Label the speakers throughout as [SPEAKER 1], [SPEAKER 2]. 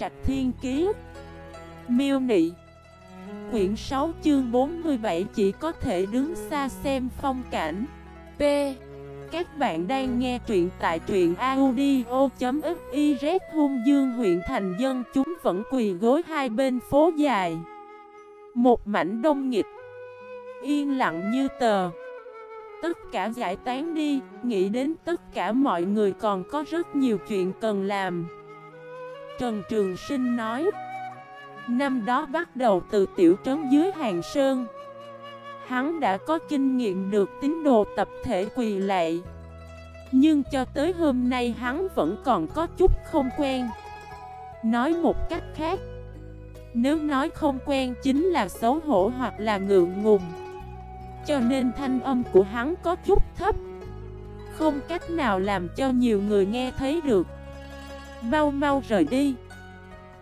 [SPEAKER 1] Trạch Thiên Kiế Miêu Nị. Quyển 6 chương 47 chỉ có thể đứng xa xem phong cảnh. P. Các bạn đang nghe truyện tại truyện audio.xyz Hung Dương huyện thành dân chúng vẫn quỳ gối hai bên phố dài. Một mảnh đông nghịch. Yên lặng như tờ. Tất cả giải tán đi, nghĩ đến tất cả mọi người còn có rất nhiều chuyện cần làm. Trần Trường Sinh nói. Năm đó bắt đầu từ tiểu trấn dưới Hàng Sơn. Hắn đã có kinh nghiệm được tín đồ tập thể quỳ lạy. Nhưng cho tới hôm nay hắn vẫn còn có chút không quen. Nói một cách khác, Nếu nói không quen chính là xấu hổ hoặc là ngượng ngùng. Cho nên thanh âm của hắn có chút thấp. Không cách nào làm cho nhiều người nghe thấy được. Mau mau rời đi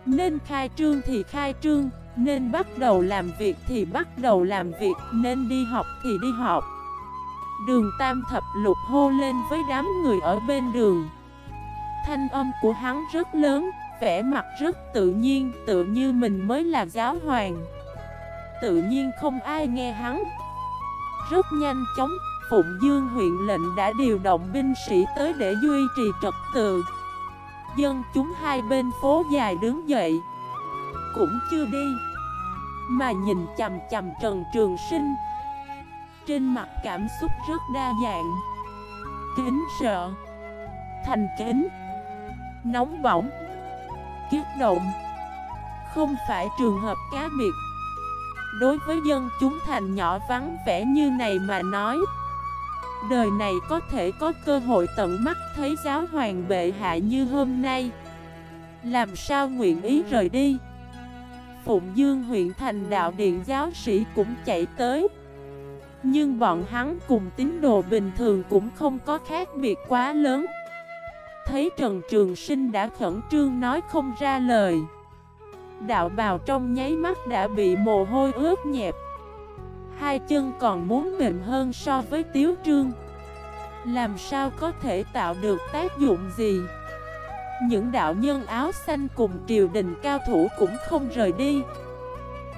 [SPEAKER 1] nên khai trương thì khai trương, nên bắt đầu làm việc thì bắt đầu làm việc, nên đi học thì đi học. Đường Tam Thập Lục hô lên với đám người ở bên đường. Thanh âm của hắn rất lớn, vẻ mặt rất tự nhiên, tự như mình mới là giáo hoàng. Tự nhiên không ai nghe hắn. Rất nhanh chóng, Phụng Dương huyện lệnh đã điều động binh sĩ tới để duy trì trật tự. Dân chúng hai bên phố dài đứng dậy. Cũng chưa đi, Mà nhìn chầm chầm Trần Trường Sinh. Trên mặt cảm xúc rất đa dạng. Kính sợ, Thành kính, Nóng bỏng Kiết động. Không phải trường hợp cá biệt. Đối với dân chúng thành nhỏ vắng vẻ như này mà nói Đời này có thể có cơ hội tận mắt thấy giáo hoàng bệ hạ như hôm nay. Làm sao nguyện ý rời đi? Phụng Dương huyện thành đạo điện giáo sĩ cũng chạy tới. Nhưng bọn hắn cùng tín đồ bình thường cũng không có khác biệt quá lớn. Thấy Trần Trường Sinh đã khẩn trương nói không ra lời. Đạo bào trong nháy mắt đã bị mồ hôi ướt nhẹp. Hai chân còn muốn mềm hơn so với tiếu trương. Làm sao có thể tạo được tác dụng gì? Những đạo nhân áo xanh cùng triều đình cao thủ cũng không rời đi.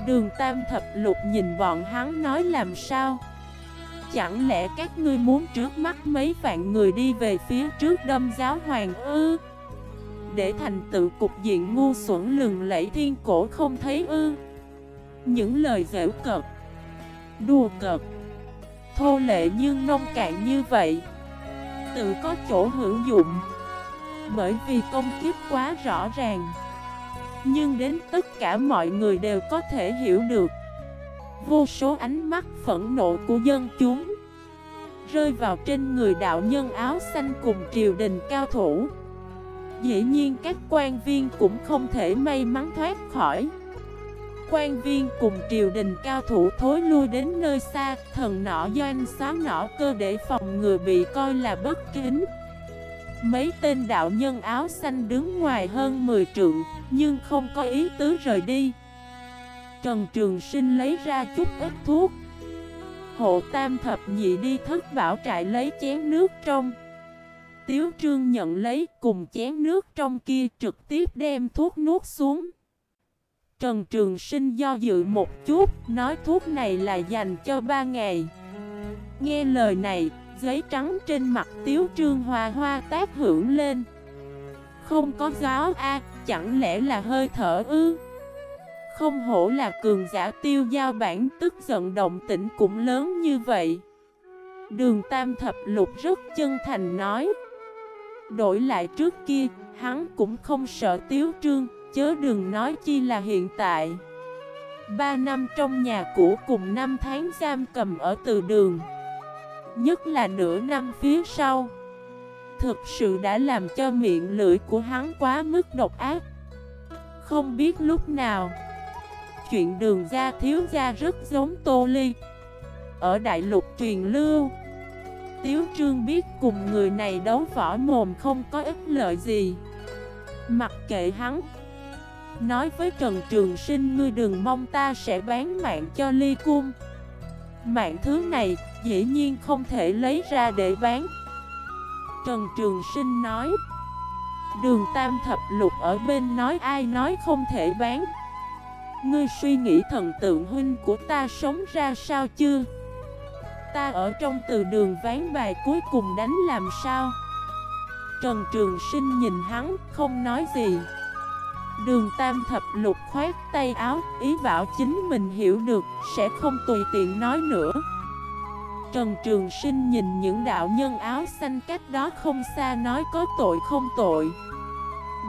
[SPEAKER 1] Đường Tam Thập Lục nhìn bọn hắn nói làm sao? Chẳng lẽ các ngươi muốn trước mắt mấy vạn người đi về phía trước đâm giáo hoàng ư? Để thành tựu cục diện ngu xuẩn lừng lẫy thiên cổ không thấy ư? Những lời dễu cợt Đùa cợt. Thô lệ nhưng nông cạn như vậy, Tự có chỗ hữu dụng. Bởi vì công kiếp quá rõ ràng, Nhưng đến tất cả mọi người đều có thể hiểu được. Vô số ánh mắt phẫn nộ của dân chúng Rơi vào trên người đạo nhân áo xanh cùng triều đình cao thủ. Dĩ nhiên các quan viên cũng không thể may mắn thoát khỏi quan viên cùng triều đình cao thủ thối lui đến nơi xa, Thần nọ doanh xóa nọ cơ để phòng ngừa bị coi là bất kính. Mấy tên đạo nhân áo xanh đứng ngoài hơn 10 trượng, Nhưng không có ý tứ rời đi. Trần Trường Sinh lấy ra chút ít thuốc. Hộ tam thập nhị đi thất bảo trại lấy chén nước trong. Tiếu trương nhận lấy, cùng chén nước trong kia trực tiếp đem thuốc nuốt xuống. Trần Trường Sinh do dự một chút, nói thuốc này là dành cho ba ngày. Nghe lời này, giấy trắng trên mặt Tiếu Trương Hoa Hoa tác hưởng lên. Không có gió a, chẳng lẽ là hơi thở ư? Không hổ là cường giả tiêu giao bản tức giận động tĩnh cũng lớn như vậy. Đường Tam Thập Lục rất chân thành nói. Đổi lại trước kia, hắn cũng không sợ Tiếu Trương, chớ đừng nói chi là hiện tại. Ba năm trong nhà cũ cùng năm tháng giam cầm ở từ đường. Nhất là nửa năm phía sau. Thực sự đã làm cho miệng lưỡi của hắn quá mức độc ác. Không biết lúc nào, Chuyện đường ra thiếu gia rất giống Tô Ly. Ở đại lục truyền lưu, Tiếu trương biết cùng người này đấu võ mồm không có ích lợi gì. Mặc kệ hắn Nói với Trần Trường Sinh, ngươi đừng mong ta sẽ bán mạng cho ly cung. Mạng thứ này dĩ nhiên không thể lấy ra để bán. Trần Trường Sinh nói, Đường tam thập lục ở bên nói ai nói không thể bán. Ngươi suy nghĩ thần tượng huynh của ta sống ra sao chưa Ta ở trong từ đường ván bài cuối cùng đánh làm sao? Trần Trường Sinh nhìn hắn, không nói gì. Đường tam thập lục khoát tay áo, Ý bảo chính mình hiểu được, Sẽ không tùy tiện nói nữa. Trần Trường Sinh nhìn những đạo nhân áo xanh cách đó không xa nói có tội không tội.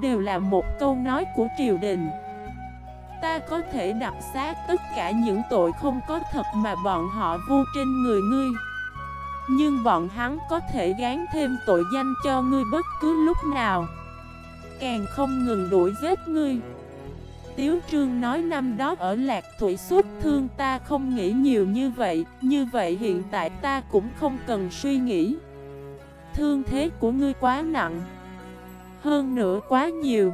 [SPEAKER 1] Đều là một câu nói của triều đình. Ta có thể đặt xác tất cả những tội không có thật mà bọn họ vu trên người ngươi. Nhưng bọn hắn có thể gán thêm tội danh cho ngươi bất cứ lúc nào. Càng không ngừng đuổi giết ngươi. Tiếu Trương nói năm đó ở Lạc Thủy xuất thương ta không nghĩ nhiều như vậy Như vậy hiện tại ta cũng không cần suy nghĩ. Thương thế của ngươi quá nặng, Hơn nữa quá nhiều.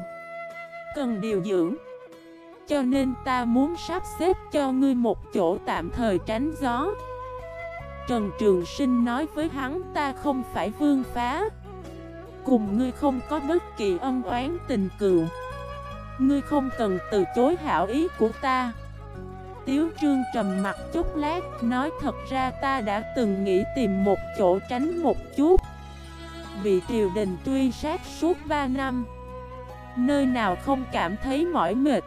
[SPEAKER 1] Cần điều dưỡng, Cho nên ta muốn sắp xếp cho ngươi một chỗ tạm thời tránh gió. Trần Trường Sinh nói với hắn, ta không phải vương phá. Cùng ngươi không có bất kỳ ân oán tình cựu. Ngươi không cần từ chối hảo ý của ta. Tiếu trương trầm mặt chút lát, Nói thật ra ta đã từng nghĩ tìm một chỗ tránh một chút. Bị triều đình truy sát suốt 3 năm, Nơi nào không cảm thấy mỏi mệt.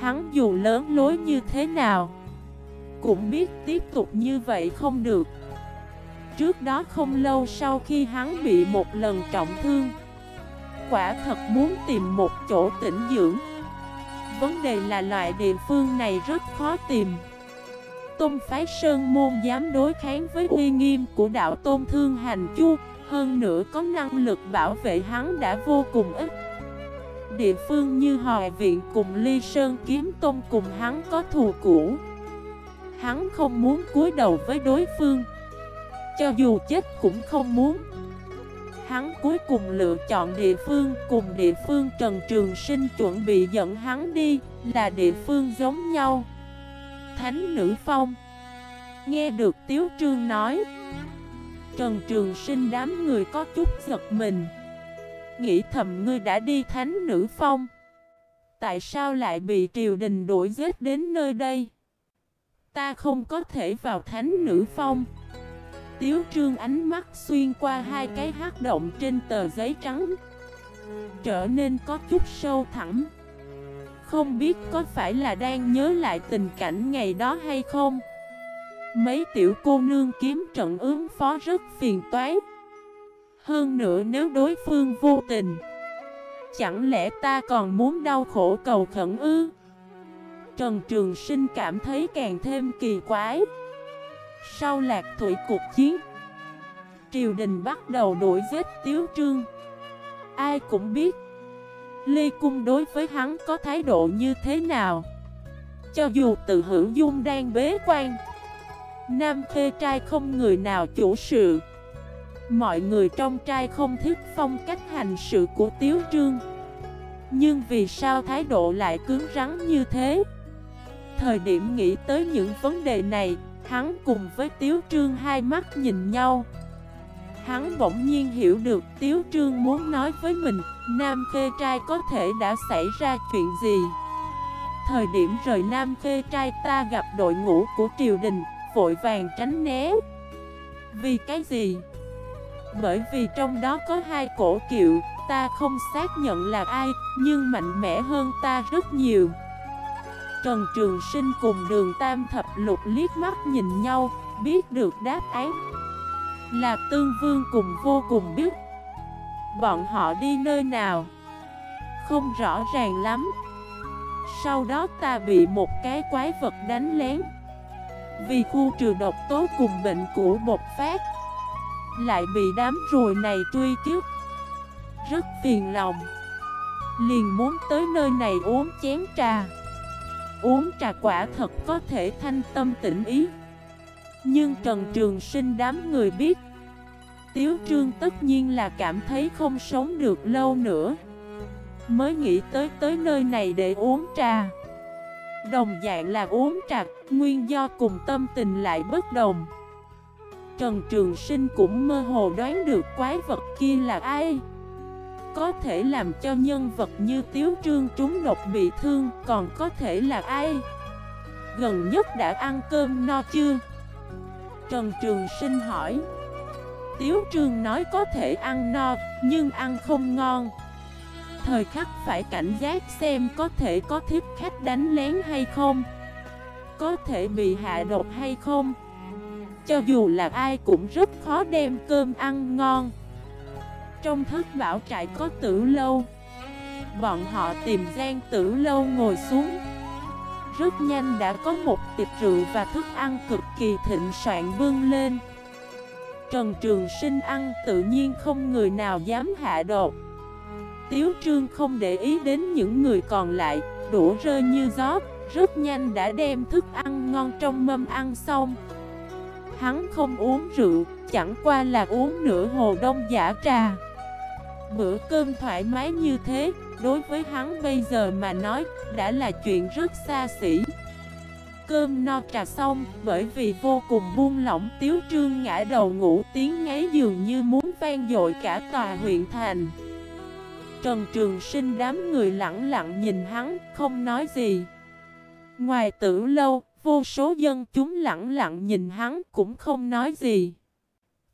[SPEAKER 1] Hắn dù lớn lối như thế nào, Cũng biết tiếp tục như vậy không được. Trước đó không lâu sau khi hắn bị một lần trọng thương. Quả thật muốn tìm một chỗ tĩnh dưỡng. Vấn đề là loại địa phương này rất khó tìm. Tôn phái Sơn Môn dám đối kháng với uy nghiêm của đạo Tôn Thương Hành Chu, Hơn nữa có năng lực bảo vệ hắn đã vô cùng ít. Địa phương như Hòa Viện cùng Ly Sơn Kiếm Tôn cùng hắn có thù cũ. Hắn không muốn cúi đầu với đối phương. Cho dù chết cũng không muốn. Hắn cuối cùng lựa chọn địa phương cùng địa phương Trần Trường Sinh chuẩn bị dẫn hắn đi là địa phương giống nhau. Thánh Nữ Phong. Nghe được Tiếu Trương nói, Trần Trường Sinh đám người có chút giật mình. Nghĩ thầm ngươi đã đi Thánh Nữ Phong. Tại sao lại bị triều đình đuổi giết đến nơi đây? Ta không có thể vào Thánh Nữ Phong. Tiếu trương ánh mắt xuyên qua hai cái hát động trên tờ giấy trắng. Trở nên có chút sâu thẳm. Không biết có phải là đang nhớ lại tình cảnh ngày đó hay không. Mấy tiểu cô nương kiếm trận ứng phó rất phiền toái. Hơn nữa nếu đối phương vô tình, Chẳng lẽ ta còn muốn đau khổ cầu khẩn ư? Trần Trường Sinh cảm thấy càng thêm kỳ quái sau lạc thủy cuộc chiến, Triều đình bắt đầu đuổi giết Tiếu Trương. Ai cũng biết ly Cung đối với hắn có thái độ như thế nào. Cho dù tự hữu dung đang bế quan, Nam khê trai không người nào chủ sự. Mọi người trong trai không thích phong cách hành sự của Tiếu Trương. Nhưng vì sao thái độ lại cứng rắn như thế? Thời điểm nghĩ tới những vấn đề này Hắn cùng với Tiếu Trương hai mắt nhìn nhau. Hắn bỗng nhiên hiểu được Tiếu Trương muốn nói với mình, Nam Khê Trai có thể đã xảy ra chuyện gì. Thời điểm rời Nam Khê Trai ta gặp đội ngũ của triều đình, Vội vàng tránh né. Vì cái gì? Bởi vì trong đó có hai cổ kiệu, Ta không xác nhận là ai, Nhưng mạnh mẽ hơn ta rất nhiều. Trần Trường Sinh cùng đường Tam Thập Lục liếc mắt nhìn nhau, biết được đáp án. Là Tương Vương cùng vô cùng biết. Bọn họ đi nơi nào? Không rõ ràng lắm. Sau đó ta bị một cái quái vật đánh lén. Vì khu trừ độc tố cùng bệnh cũ bột phát Lại bị đám rùi này truy kiếp Rất phiền lòng. Liền muốn tới nơi này uống chén trà. Uống trà quả thật có thể thanh tâm tĩnh ý. Nhưng Trần Trường Sinh đám người biết, Tiếu Trương tất nhiên là cảm thấy không sống được lâu nữa. Mới nghĩ tới tới nơi này để uống trà. Đồng dạng là uống trà, Nguyên do cùng tâm tình lại bất đồng. Trần Trường Sinh cũng mơ hồ đoán được quái vật kia là ai có thể làm cho nhân vật như Tiếu Trương trúng độc bị thương, Còn có thể là ai? Gần nhất đã ăn cơm no chưa? Trần Trường Sinh hỏi. Tiếu Trương nói có thể ăn no, Nhưng ăn không ngon. Thời khắc phải cảnh giác xem có thể có thiếp khách đánh lén hay không. Có thể bị hạ độc hay không. Cho dù là ai cũng rất khó đem cơm ăn ngon. Trong thất bảo trại có tử lâu. Bọn họ tìm gian tử lâu ngồi xuống. Rất nhanh đã có một tiệc rượu và thức ăn cực kỳ thịnh soạn bưng lên. Trần Trường Sinh ăn tự nhiên không người nào dám hạ đột Tiếu Trương không để ý đến những người còn lại Đũa rơi như gió, Rất nhanh đã đem thức ăn ngon trong mâm ăn xong. Hắn không uống rượu, Chẳng qua là uống nửa hồ đông giả trà. Bữa cơm thoải mái như thế Đối với hắn bây giờ mà nói Đã là chuyện rất xa xỉ Cơm no trà xong Bởi vì vô cùng buông lỏng Tiếu trương ngã đầu ngủ tiếng ngáy dường như muốn vang dội cả tòa huyện thành Trần Trường Sinh đám người lặng lặng nhìn hắn, không nói gì. Ngoài tử lâu, vô số dân chúng lặng lặng nhìn hắn cũng không nói gì.